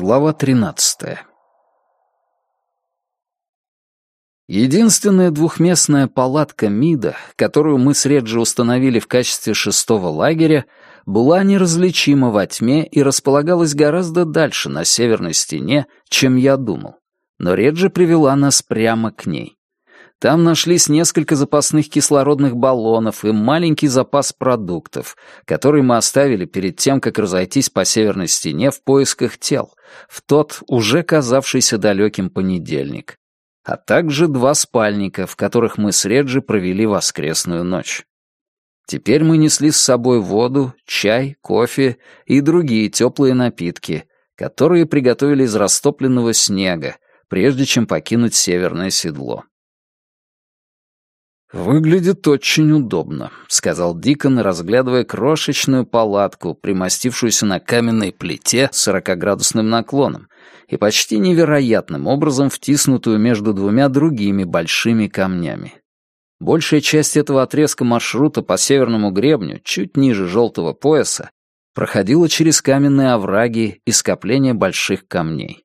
Глава 13. Единственная двухместная палатка МИДа, которую мы с Реджи установили в качестве шестого лагеря, была неразличима во тьме и располагалась гораздо дальше на северной стене, чем я думал. Но Реджи привела нас прямо к ней. Там нашлись несколько запасных кислородных баллонов и маленький запас продуктов, который мы оставили перед тем, как разойтись по северной стене в поисках тел, в тот уже казавшийся далеким понедельник, а также два спальника, в которых мы с Реджи провели воскресную ночь. Теперь мы несли с собой воду, чай, кофе и другие теплые напитки, которые приготовили из растопленного снега, прежде чем покинуть северное седло. «Выглядит очень удобно», — сказал Дикон, разглядывая крошечную палатку, примостившуюся на каменной плите с сорокоградусным наклоном и почти невероятным образом втиснутую между двумя другими большими камнями. Большая часть этого отрезка маршрута по северному гребню, чуть ниже желтого пояса, проходила через каменные овраги и скопления больших камней.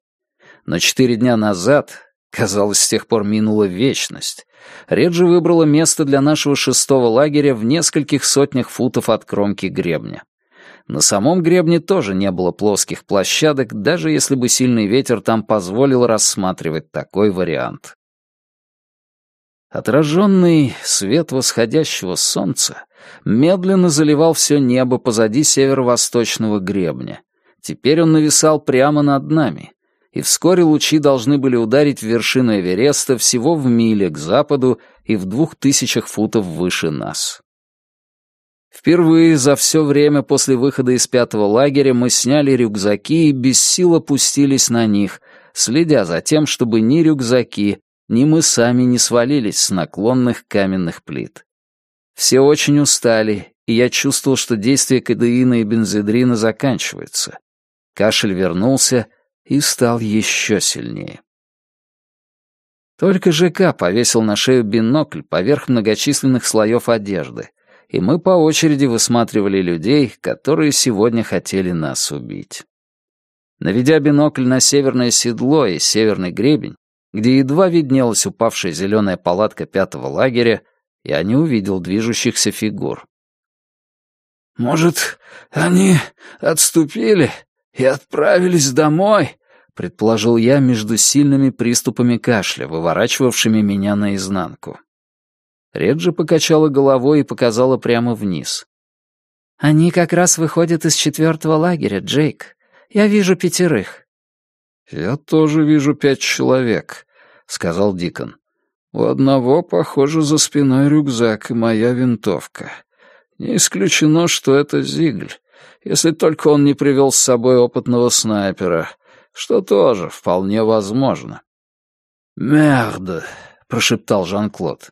Но четыре дня назад, казалось, с тех пор минула вечность, Реджи выбрала место для нашего шестого лагеря в нескольких сотнях футов от кромки гребня. На самом гребне тоже не было плоских площадок, даже если бы сильный ветер там позволил рассматривать такой вариант. Отраженный свет восходящего солнца медленно заливал все небо позади северо-восточного гребня. Теперь он нависал прямо над нами, и вскоре лучи должны были ударить в вершину Эвереста всего в миле к западу и в двух тысячах футов выше нас. Впервые за все время после выхода из пятого лагеря мы сняли рюкзаки и без сил опустились на них, следя за тем, чтобы ни рюкзаки, ни мы сами не свалились с наклонных каменных плит. Все очень устали, и я чувствовал, что действие кадеина и бензодрина заканчивается. Кашель вернулся, и стал еще сильнее. Только ЖК повесил на шею бинокль поверх многочисленных слоев одежды, и мы по очереди высматривали людей, которые сегодня хотели нас убить. Наведя бинокль на северное седло и северный гребень, где едва виднелась упавшая зеленая палатка пятого лагеря, я не увидел движущихся фигур. «Может, они отступили и отправились домой?» — предположил я между сильными приступами кашля, выворачивавшими меня наизнанку. Реджи покачала головой и показала прямо вниз. «Они как раз выходят из четвертого лагеря, Джейк. Я вижу пятерых». «Я тоже вижу пять человек», — сказал Дикон. «У одного, похоже, за спиной рюкзак и моя винтовка. Не исключено, что это Зигль, если только он не привел с собой опытного снайпера, что тоже вполне возможно. «Мерда», — прошептал Жан-Клод.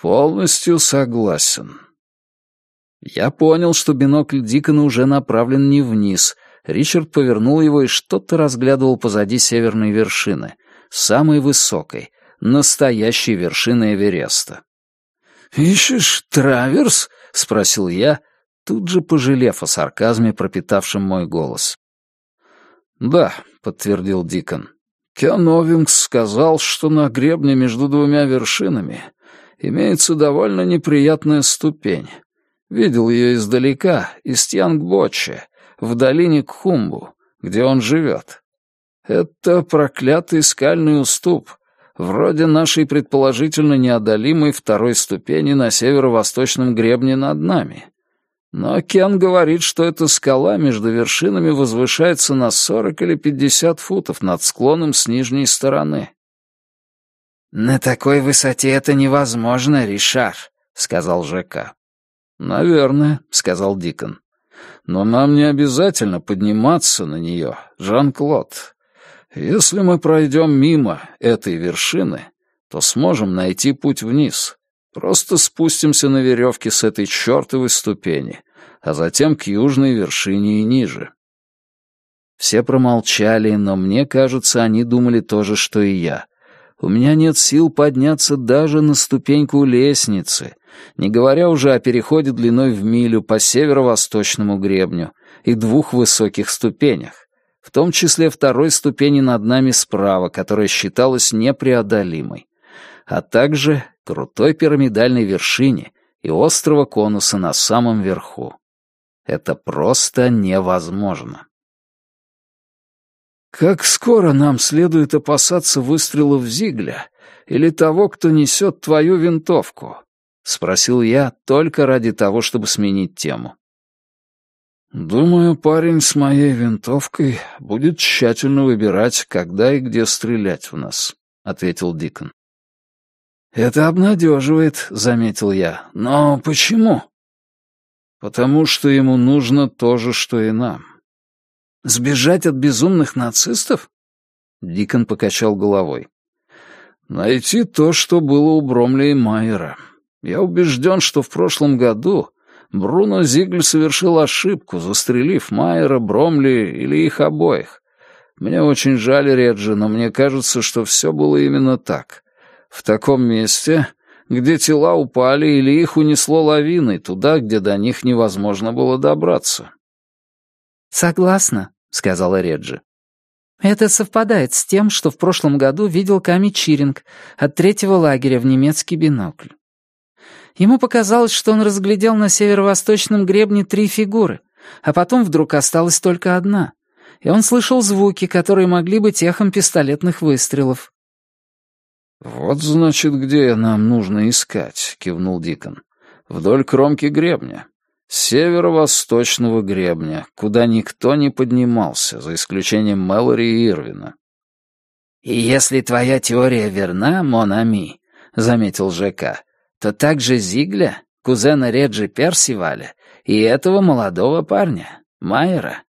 «Полностью согласен». Я понял, что бинокль Дикона уже направлен не вниз. Ричард повернул его и что-то разглядывал позади северной вершины, самой высокой, настоящей вершины Эвереста. «Ищешь траверс?» — спросил я, тут же пожалев о сарказме, пропитавшем мой голос. «Да», — подтвердил Дикон. «Кен Овингс сказал, что на гребне между двумя вершинами имеется довольно неприятная ступень. Видел ее издалека, из Тьянгбоче, в долине Кхумбу, где он живет. Это проклятый скальный уступ, вроде нашей предположительно неодолимой второй ступени на северо-восточном гребне над нами. Но Кен говорит, что эта скала между вершинами возвышается на сорок или пятьдесят футов над склоном с нижней стороны. «На такой высоте это невозможно, Ришар», — сказал ЖК. «Наверное», — сказал Дикон. «Но нам не обязательно подниматься на нее, Жан-Клод. Если мы пройдем мимо этой вершины, то сможем найти путь вниз. Просто спустимся на веревке с этой чертовой ступени, а затем к южной вершине и ниже. Все промолчали, но мне кажется, они думали то же, что и я. У меня нет сил подняться даже на ступеньку лестницы, не говоря уже о переходе длиной в милю по северо-восточному гребню и двух высоких ступенях. в том числе второй ступени над нами справа, которая считалась непреодолимой, а также крутой пирамидальной вершине и острого конуса на самом верху. Это просто невозможно. «Как скоро нам следует опасаться выстрелов Зигля или того, кто несет твою винтовку?» — спросил я только ради того, чтобы сменить тему. «Думаю, парень с моей винтовкой будет тщательно выбирать, когда и где стрелять в нас», — ответил Дикон. «Это обнадеживает», — заметил я. «Но почему?» «Потому что ему нужно то же, что и нам». «Сбежать от безумных нацистов?» Дикон покачал головой. «Найти то, что было у Бромли и Майера. Я убежден, что в прошлом году Бруно Зигль совершил ошибку, застрелив Майера, Бромли или их обоих. Мне очень жаль, Реджи, но мне кажется, что все было именно так. В таком месте, где тела упали или их унесло лавиной, туда, где до них невозможно было добраться. «Согласна», — сказала Реджи. «Это совпадает с тем, что в прошлом году видел Ками Чиринг от третьего лагеря в немецкий бинокль. Ему показалось, что он разглядел на северо-восточном гребне три фигуры, а потом вдруг осталась только одна, и он слышал звуки, которые могли быть эхом пистолетных выстрелов. «Вот, значит, где нам нужно искать», — кивнул Дикон. «Вдоль кромки гребня. Северо-восточного гребня, куда никто не поднимался, за исключением Мэлори и Ирвина». «И если твоя теория верна, Монами», — заметил ЖК, то также Зигля, кузена Реджи Персиваля и этого молодого парня, Майера.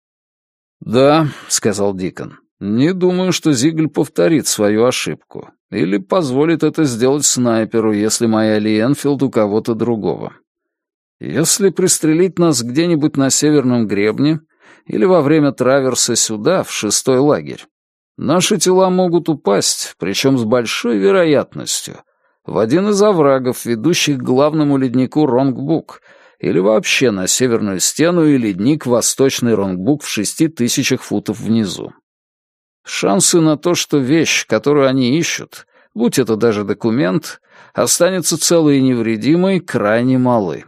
«Да», — сказал Дикон, — «не думаю, что Зигль повторит свою ошибку или позволит это сделать снайперу, если моя Ли Энфилд у кого-то другого. Если пристрелить нас где-нибудь на северном гребне или во время траверса сюда, в шестой лагерь, наши тела могут упасть, причем с большой вероятностью, в один из оврагов, ведущих к главному леднику Ронгбук, или вообще на северную стену и ледник Восточный Ронгбук в шести тысячах футов внизу. Шансы на то, что вещь, которую они ищут, будь это даже документ, останется целой и невредимой, крайне малы.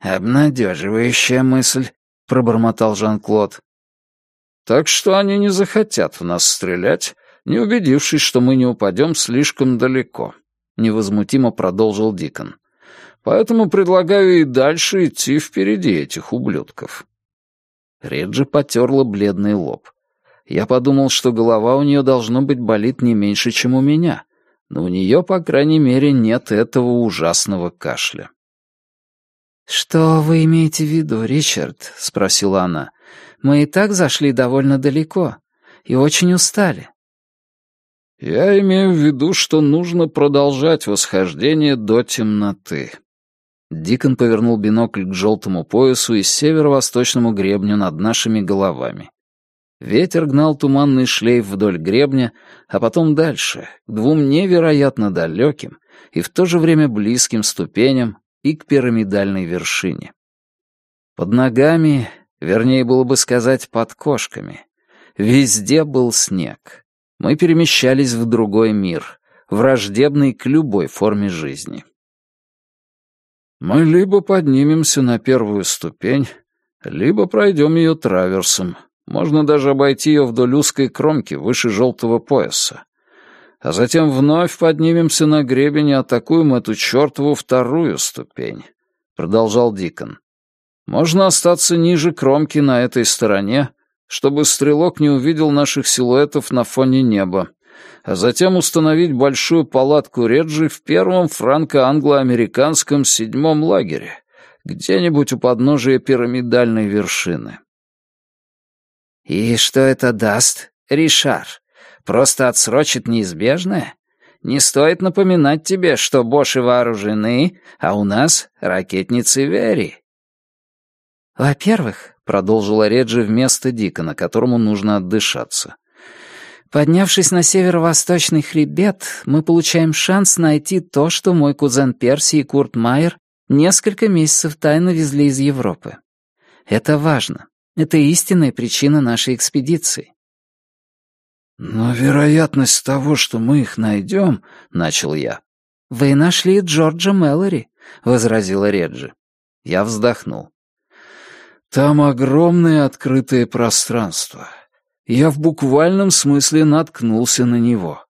«Обнадеживающая мысль», — пробормотал Жан-Клод. «Так что они не захотят в нас стрелять, не убедившись, что мы не упадем слишком далеко», — невозмутимо продолжил Дикон. «Поэтому предлагаю и дальше идти впереди этих ублюдков». Реджи потерла бледный лоб. Я подумал, что голова у нее должно быть болит не меньше, чем у меня, но у нее, по крайней мере, нет этого ужасного кашля. «Что вы имеете в виду, Ричард?» — спросила она. «Мы и так зашли довольно далеко и очень устали. Я имею в виду, что нужно продолжать восхождение до темноты. Дикон повернул бинокль к желтому поясу и северо-восточному гребню над нашими головами. Ветер гнал туманный шлейф вдоль гребня, а потом дальше, к двум невероятно далеким и в то же время близким ступеням и к пирамидальной вершине. Под ногами, вернее было бы сказать, под кошками, везде был снег мы перемещались в другой мир, враждебный к любой форме жизни. Мы либо поднимемся на первую ступень, либо пройдем ее траверсом. Можно даже обойти ее вдоль узкой кромки выше желтого пояса. А затем вновь поднимемся на гребень и атакуем эту чертову вторую ступень, — продолжал Дикон. Можно остаться ниже кромки на этой стороне, чтобы стрелок не увидел наших силуэтов на фоне неба, а затем установить большую палатку Реджи в первом франко-англо-американском седьмом лагере, где-нибудь у подножия пирамидальной вершины. «И что это даст, Ришар? Просто отсрочит неизбежное? Не стоит напоминать тебе, что Боши вооружены, а у нас ракетницы Вери». «Во-первых, продолжила Реджи вместо Дикона, которому нужно отдышаться. Поднявшись на северо-восточный хребет, мы получаем шанс найти то, что мой кузен Перси и Курт Майер несколько месяцев тайно везли из Европы. Это важно. Это истинная причина нашей экспедиции. «Но вероятность того, что мы их найдем...» — начал я. «Вы нашли Джорджа Мэлори», — возразила Реджи. Я вздохнул. «Там огромное открытое пространство. Я в буквальном смысле наткнулся на него.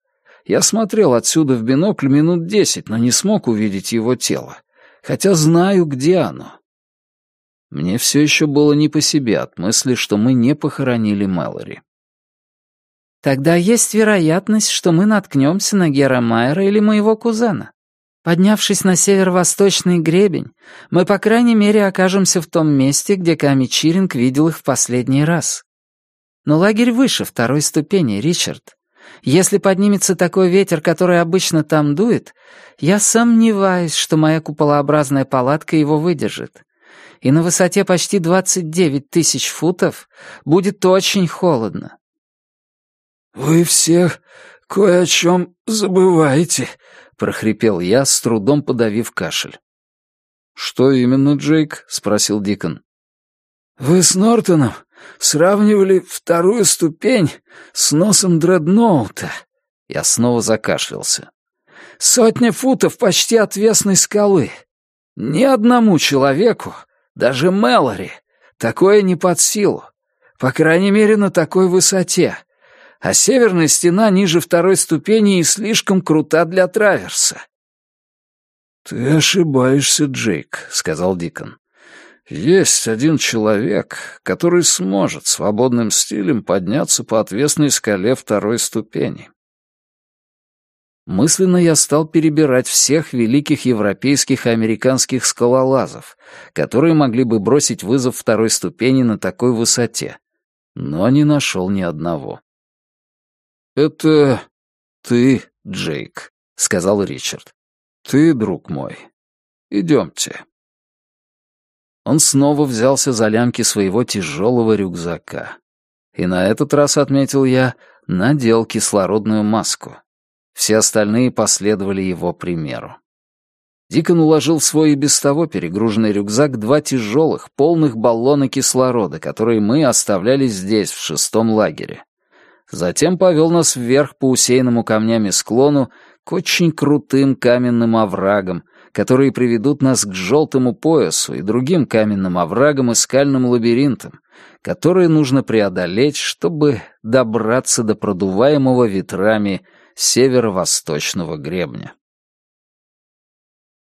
Я смотрел отсюда в бинокль минут десять, но не смог увидеть его тело, хотя знаю, где оно». Мне все еще было не по себе от мысли, что мы не похоронили Мэлори. Тогда есть вероятность, что мы наткнемся на Гера Майера или моего кузена. Поднявшись на северо-восточный гребень, мы, по крайней мере, окажемся в том месте, где Ками Чиринг видел их в последний раз. Но лагерь выше второй ступени, Ричард. Если поднимется такой ветер, который обычно там дует, я сомневаюсь, что моя куполообразная палатка его выдержит. И на высоте почти 29 тысяч футов будет очень холодно. «Вы всех кое о чем забываете», — прохрипел я, с трудом подавив кашель. «Что именно, Джейк?» — спросил Дикон. «Вы с Нортоном сравнивали вторую ступень с носом дредноута». Я снова закашлялся. «Сотня футов почти отвесной скалы. Ни одному человеку, даже Мэлори, такое не под силу. По крайней мере, на такой высоте а северная стена ниже второй ступени и слишком крута для траверса. «Ты ошибаешься, Джейк», — сказал Дикон. «Есть один человек, который сможет свободным стилем подняться по отвесной скале второй ступени». Мысленно я стал перебирать всех великих европейских и американских скалолазов, которые могли бы бросить вызов второй ступени на такой высоте, но не нашел ни одного. «Это ты, Джейк», — сказал Ричард. «Ты, друг мой. Идемте». Он снова взялся за лямки своего тяжелого рюкзака. И на этот раз, отметил я, надел кислородную маску. Все остальные последовали его примеру. Дикон уложил в свой и без того перегруженный рюкзак два тяжелых, полных баллона кислорода, которые мы оставляли здесь, в шестом лагере. Затем повел нас вверх по усеянному камнями склону к очень крутым каменным оврагам, которые приведут нас к желтому поясу и другим каменным оврагам и скальным лабиринтам, которые нужно преодолеть, чтобы добраться до продуваемого ветрами северо-восточного гребня.